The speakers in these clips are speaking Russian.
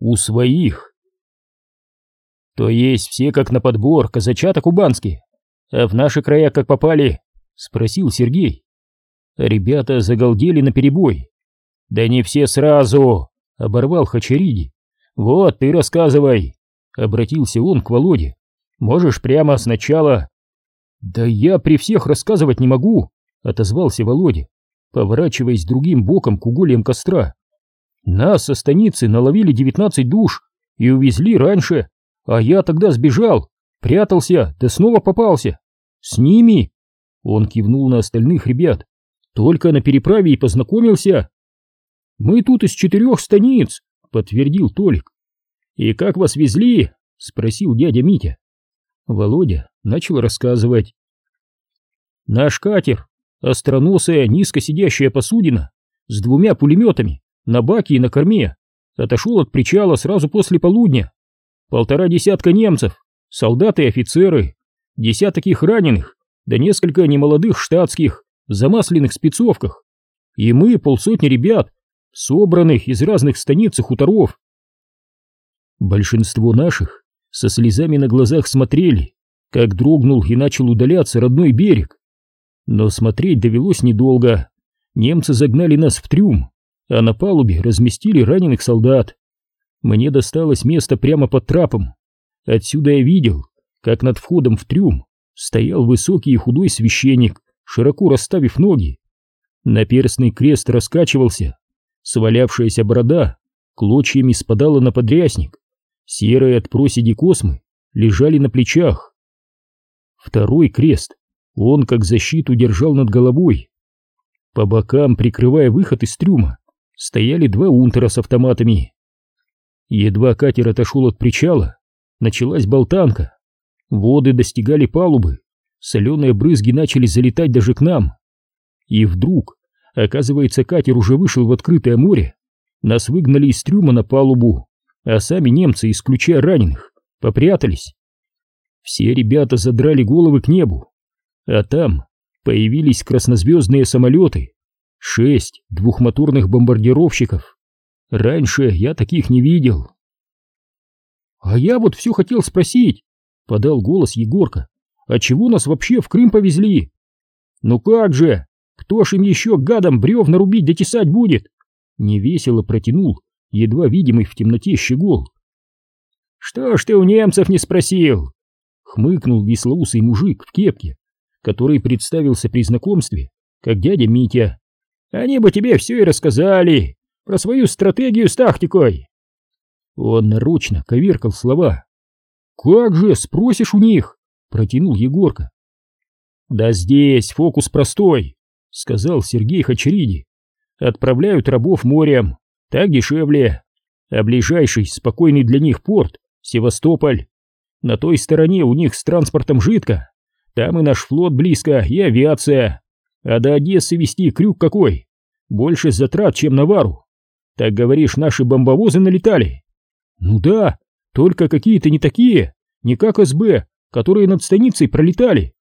у своих. То есть все как на подбор, казачата кубанские, а в наши края как попали? Спросил Сергей. Ребята загалдели наперебой. Да не все сразу, оборвал Хачариди. Вот, ты рассказывай, обратился он к Володе. Можешь прямо сначала. Да я при всех рассказывать не могу, отозвался Володя, поворачиваясь другим боком к угольям костра. Нас со станицы наловили девятнадцать душ и увезли раньше, а я тогда сбежал, прятался, да снова попался. С ними? Он кивнул на остальных ребят. Только на переправе и познакомился. Мы тут из четырех станиц, подтвердил Толик. И как вас везли? Спросил дядя Митя. Володя начал рассказывать. Наш катер, остроносая, низко сидящая посудина, с двумя пулеметами, на баке и на корме, отошел от причала сразу после полудня. Полтора десятка немцев, солдаты и офицеры, десяток их раненых, да несколько немолодых штатских, в замасленных спецовках. И мы полсотни ребят, собранных из разных станиц и хуторов. Большинство наших со слезами на глазах смотрели, как дрогнул и начал удаляться родной берег. Но смотреть довелось недолго. Немцы загнали нас в трюм, а на палубе разместили раненых солдат. Мне досталось место прямо под трапом. Отсюда я видел, как над входом в трюм стоял высокий и худой священник, широко расставив ноги. Наперстный крест раскачивался, свалявшаяся борода клочьями спадала на подрясник, серые от проседи космы лежали на плечах. Второй крест он как защиту держал над головой. По бокам, прикрывая выход из трюма, стояли два унтера с автоматами. Едва катер отошел от причала, началась болтанка. Воды достигали палубы, соленые брызги начали залетать даже к нам. И вдруг, оказывается, катер уже вышел в открытое море, нас выгнали из трюма на палубу, а сами немцы, исключая раненых, попрятались. Все ребята задрали головы к небу, а там появились краснозвездные самолеты, Шесть двухмоторных бомбардировщиков. Раньше я таких не видел. А я вот все хотел спросить, подал голос Егорка. А чего нас вообще в Крым повезли? Ну как же, кто ж им еще гадом бревна рубить да тесать будет? Невесело протянул едва видимый в темноте щегол. Что ж ты у немцев не спросил? Хмыкнул веслоусый мужик в кепке, который представился при знакомстве, как дядя Митя. Они бы тебе все и рассказали про свою стратегию с тактикой. Он нарочно коверкал слова. «Как же, спросишь у них?» — протянул Егорка. «Да здесь фокус простой», — сказал Сергей Хачериди. «Отправляют рабов морем, так дешевле, а ближайший спокойный для них порт — Севастополь. На той стороне у них с транспортом жидко, там и наш флот близко, и авиация. А до Одессы вести крюк какой? Больше затрат, чем на вару. Так говоришь, наши бомбовозы налетали? Ну да, только какие-то не такие, не как СБ, которые над станицей пролетали.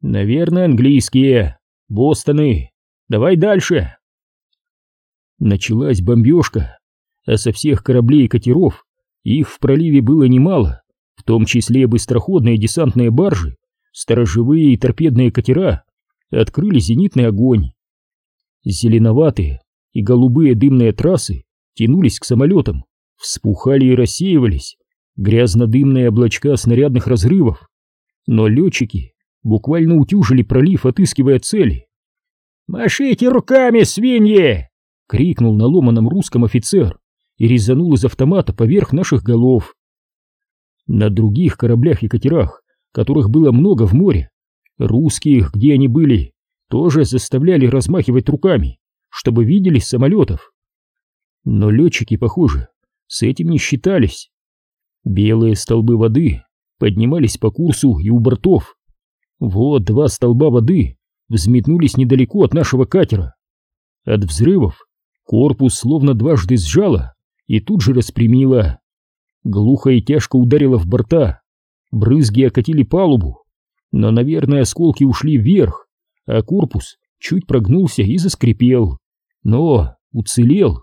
Наверное, английские, Бостоны. Давай дальше. Началась бомбежка, а со всех кораблей и катеров их в проливе было немало, в том числе быстроходные десантные баржи, сторожевые и торпедные катера открыли зенитный огонь. Зеленоватые и голубые дымные трассы тянулись к самолетам, вспухали и рассеивались, грязно-дымные облачка снарядных разрывов. Но летчики буквально утюжили пролив, отыскивая цели. «Машите руками, свиньи!» — крикнул на ломаном русском офицер и резанул из автомата поверх наших голов. На других кораблях и катерах, которых было много в море, Русских, где они были, тоже заставляли размахивать руками, чтобы видели самолетов. Но летчики, похоже, с этим не считались. Белые столбы воды поднимались по курсу и у бортов. Вот два столба воды взметнулись недалеко от нашего катера. От взрывов корпус словно дважды сжало и тут же распрямило. Глухо и тяжко ударило в борта. Брызги окатили палубу, но, наверное, осколки ушли вверх, а корпус чуть прогнулся и заскрипел, но уцелел.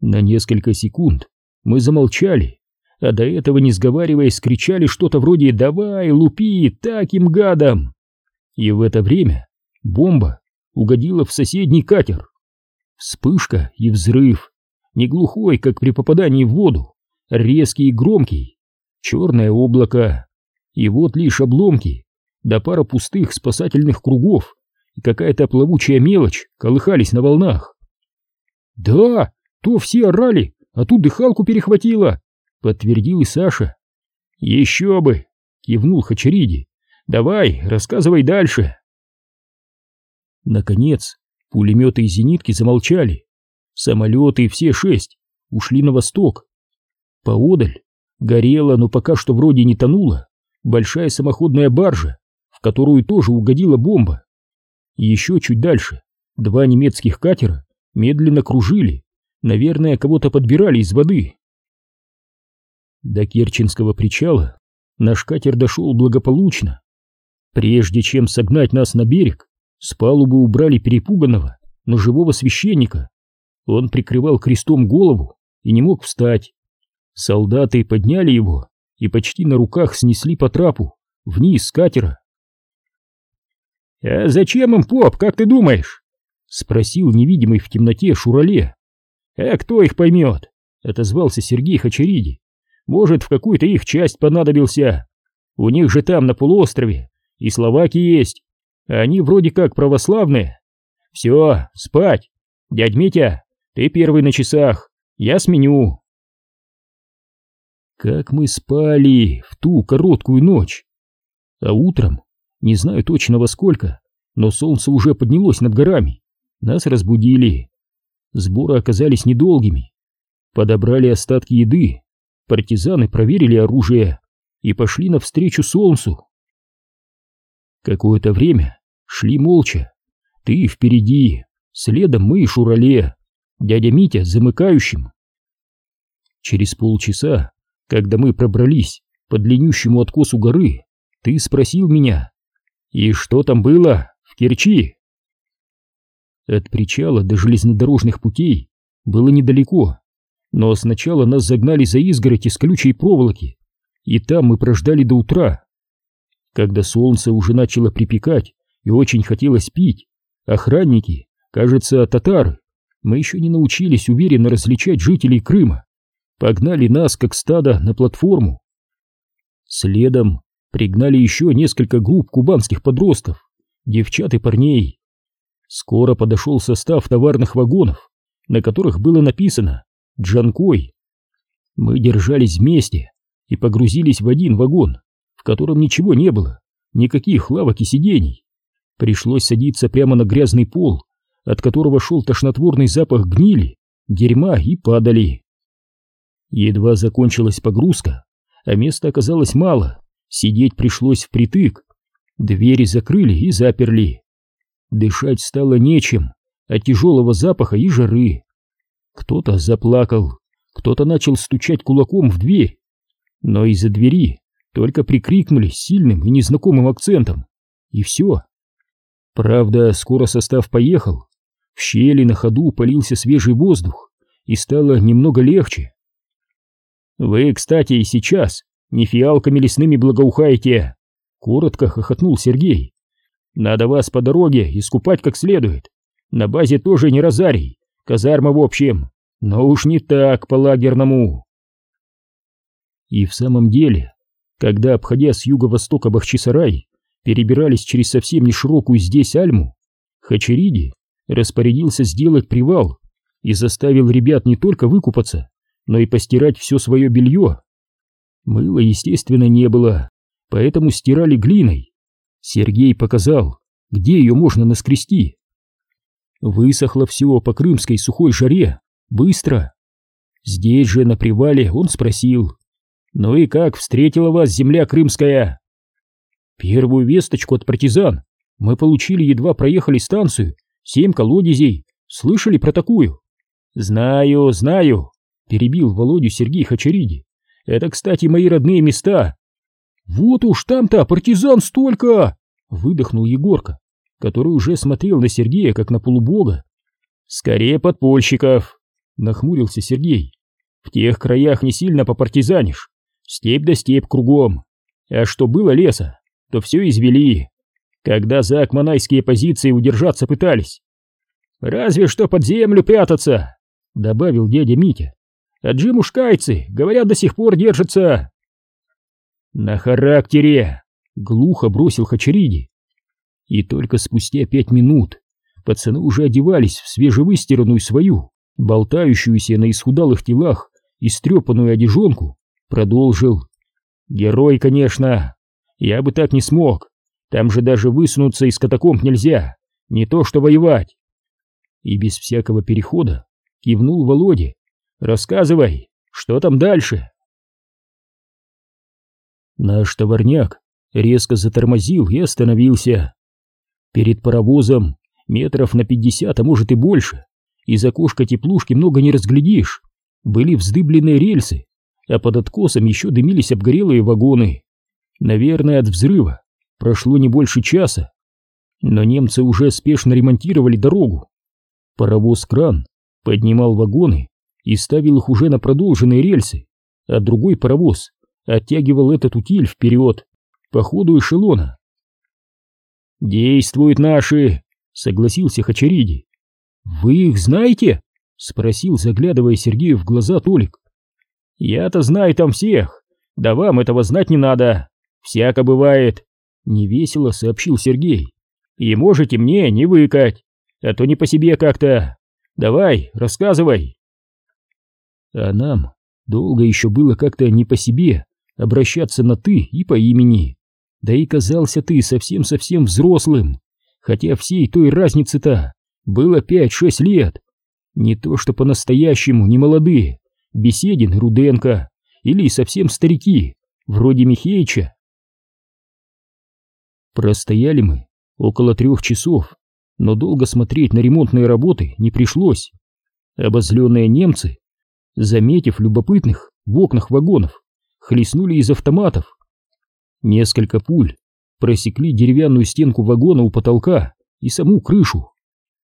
На несколько секунд мы замолчали, а до этого, не сговариваясь, кричали что-то вроде «давай, лупи, таким гадом!» И в это время бомба угодила в соседний катер. Вспышка и взрыв, не глухой, как при попадании в воду, резкий и громкий, черное облако, и вот лишь обломки, да пара пустых спасательных кругов и какая-то плавучая мелочь колыхались на волнах. «Да, то все орали, а тут дыхалку перехватило», — подтвердил и Саша. «Еще бы!» — кивнул Хачариди. «Давай, рассказывай дальше». Наконец, пулеметы и зенитки замолчали. Самолеты, все шесть, ушли на восток. Поодаль горела, но пока что вроде не тонула, большая самоходная баржа, в которую тоже угодила бомба. Еще чуть дальше два немецких катера медленно кружили, наверное, кого-то подбирали из воды. До Керченского причала наш катер дошел благополучно. Прежде чем согнать нас на берег, с палубы убрали перепуганного, но живого священника. Он прикрывал крестом голову и не мог встать. Солдаты подняли его и почти на руках снесли по трапу вниз с катера. «А зачем им поп, как ты думаешь?» — спросил невидимый в темноте Шурале. «А кто их поймет?» — отозвался Сергей Хачериди. «Может, в какую-то их часть понадобился. У них же там, на полуострове, и словаки есть. Они вроде как православные. Все, спать. Дядь Митя, ты первый на часах, я сменю». Как мы спали в ту короткую ночь. А утром не знаю точно во сколько, но солнце уже поднялось над горами. Нас разбудили. Сборы оказались недолгими. Подобрали остатки еды. Партизаны проверили оружие и пошли навстречу солнцу. Какое-то время шли молча. Ты впереди, следом мы и Шурале, дядя Митя замыкающим. Через полчаса, когда мы пробрались по длиннющему откосу горы, ты спросил меня, «И что там было в Керчи?» От причала до железнодорожных путей было недалеко, но сначала нас загнали за изгородь из колючей проволоки, и там мы прождали до утра. Когда солнце уже начало припекать и очень хотелось пить, охранники, кажется, татары, мы еще не научились уверенно различать жителей Крыма, погнали нас, как стадо, на платформу. Следом пригнали еще несколько групп кубанских подростков, девчат и парней. Скоро подошел состав товарных вагонов, на которых было написано «Джанкой». Мы держались вместе и погрузились в один вагон, в котором ничего не было, никаких лавок и сидений. Пришлось садиться прямо на грязный пол, от которого шел тошнотворный запах гнили, дерьма и падали. Едва закончилась погрузка, а места оказалось мало, Сидеть пришлось впритык. Двери закрыли и заперли. Дышать стало нечем от тяжелого запаха и жары. Кто-то заплакал, кто-то начал стучать кулаком в дверь. Но из-за двери только прикрикнули сильным и незнакомым акцентом. И все. Правда, скоро состав поехал. В щели на ходу полился свежий воздух, и стало немного легче. Вы, кстати, и сейчас не фиалками лесными благоухаете!» Коротко хохотнул Сергей. «Надо вас по дороге искупать как следует. На базе тоже не розарий, казарма в общем, но уж не так по-лагерному». И в самом деле, когда, обходя с юго-востока Бахчисарай, перебирались через совсем не широкую здесь Альму, Хачериди распорядился сделать привал и заставил ребят не только выкупаться, но и постирать все свое белье Мыла, естественно, не было, поэтому стирали глиной. Сергей показал, где ее можно наскрести. Высохло все по крымской сухой жаре, быстро. Здесь же, на привале, он спросил, «Ну и как встретила вас земля крымская?» «Первую весточку от партизан мы получили, едва проехали станцию, семь колодезей, слышали про такую?» «Знаю, знаю», — перебил Володю Сергей Хачариди. Это, кстати, мои родные места. Вот уж там-то партизан столько! Выдохнул Егорка, который уже смотрел на Сергея как на полубога. Скорее подпольщиков. нахмурился Сергей. В тех краях не сильно попартизанишь. Степь да степь кругом. А что было леса, то все извели. Когда за акманайские позиции удержаться пытались. Разве что под землю прятаться, добавил дядя Митя. А джимушкайцы, говорят, до сих пор держатся. На характере, глухо бросил Хачериди. И только спустя пять минут пацаны уже одевались в свежевыстиранную свою, болтающуюся на исхудалых телах, истрепанную одежонку, продолжил. Герой, конечно. Я бы так не смог. Там же даже высунуться из катакомб нельзя. Не то что воевать. И без всякого перехода кивнул Володе. Рассказывай, что там дальше? Наш товарняк резко затормозил и остановился. Перед паровозом метров на пятьдесят, а может и больше. Из окошка теплушки много не разглядишь. Были вздыбленные рельсы, а под откосом еще дымились обгорелые вагоны. Наверное, от взрыва прошло не больше часа. Но немцы уже спешно ремонтировали дорогу. Паровоз-кран поднимал вагоны и ставил их уже на продолженные рельсы, а другой паровоз оттягивал этот утиль вперед, по ходу эшелона. «Действуют наши!» — согласился Хачариди. «Вы их знаете?» — спросил, заглядывая Сергею в глаза Толик. «Я-то знаю там всех, да вам этого знать не надо, всяко бывает», — невесело сообщил Сергей. «И можете мне не выкать, а то не по себе как-то. Давай, рассказывай». А нам долго еще было как-то не по себе обращаться на «ты» и по имени. Да и казался ты совсем-совсем взрослым, хотя всей той разницы-то было пять-шесть лет. Не то что по-настоящему не молодые, Беседин, Руденко или совсем старики, вроде Михеича. Простояли мы около трех часов, но долго смотреть на ремонтные работы не пришлось. Обозленные немцы, заметив любопытных в окнах вагонов, хлестнули из автоматов, Несколько пуль просекли деревянную стенку вагона у потолка и саму крышу.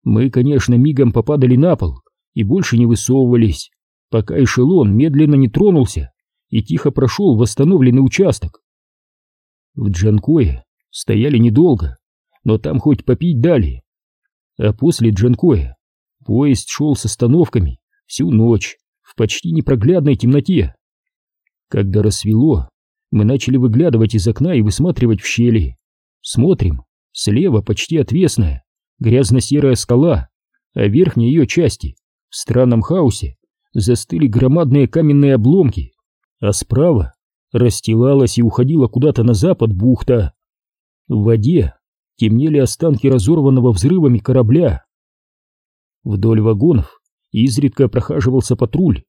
Мы, конечно, мигом попадали на пол и больше не высовывались, пока эшелон медленно не тронулся и тихо прошел восстановленный участок. В Джанкое стояли недолго, но там хоть попить дали. А после Джанкоя поезд шел с остановками всю ночь почти непроглядной темноте. Когда рассвело, мы начали выглядывать из окна и высматривать в щели. Смотрим, слева почти отвесная, грязно-серая скала, а в верхней ее части, в странном хаосе, застыли громадные каменные обломки, а справа расстилалась и уходила куда-то на запад бухта. В воде темнели останки разорванного взрывами корабля. Вдоль вагонов изредка прохаживался патруль.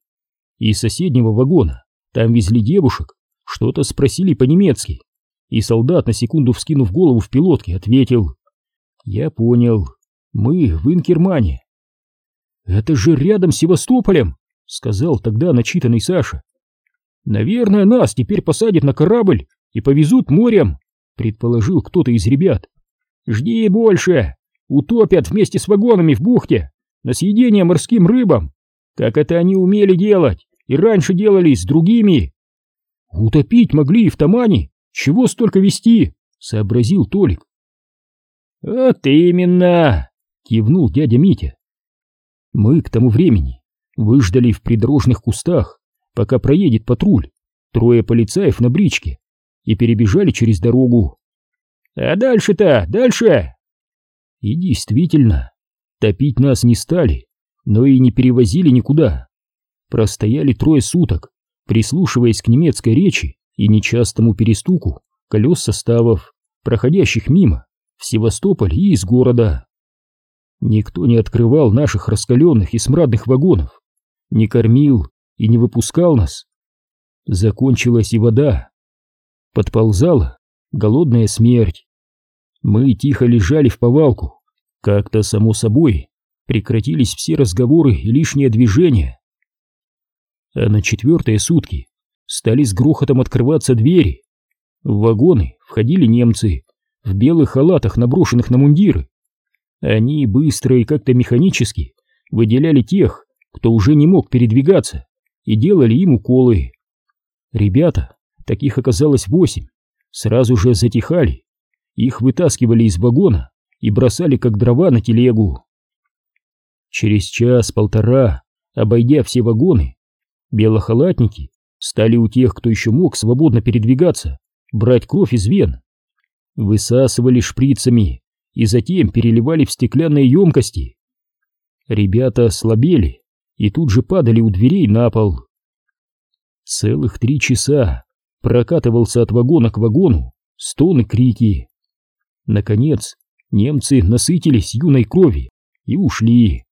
Из соседнего вагона там везли девушек, что-то спросили по-немецки, и солдат, на секунду вскинув голову в пилотке, ответил. «Я понял. Мы в Инкермане». «Это же рядом с Севастополем», — сказал тогда начитанный Саша. «Наверное, нас теперь посадят на корабль и повезут морем», — предположил кто-то из ребят. «Жди больше! Утопят вместе с вагонами в бухте на съедение морским рыбам, как это они умели делать и раньше делали с другими «Утопить могли и в Тамане! Чего столько вести?» — сообразил Толик. «Вот именно!» — кивнул дядя Митя. Мы к тому времени выждали в придорожных кустах, пока проедет патруль, трое полицаев на бричке, и перебежали через дорогу. «А дальше-то, дальше!» И действительно, топить нас не стали, но и не перевозили никуда. Простояли трое суток, прислушиваясь к немецкой речи и нечастому перестуку колес составов, проходящих мимо, в Севастополь и из города. Никто не открывал наших раскаленных и смрадных вагонов, не кормил и не выпускал нас. Закончилась и вода. Подползала голодная смерть. Мы тихо лежали в повалку. Как-то само собой прекратились все разговоры и лишнее движение а на четвертые сутки стали с грохотом открываться двери. В вагоны входили немцы в белых халатах, наброшенных на мундиры. Они быстро и как-то механически выделяли тех, кто уже не мог передвигаться, и делали им уколы. Ребята, таких оказалось восемь, сразу же затихали. Их вытаскивали из вагона и бросали как дрова на телегу. Через час-полтора, обойдя все вагоны, белохалатники стали у тех, кто еще мог свободно передвигаться, брать кровь из вен. Высасывали шприцами и затем переливали в стеклянные емкости. Ребята слабели и тут же падали у дверей на пол. Целых три часа прокатывался от вагона к вагону стоны крики. Наконец, немцы насытились юной крови и ушли.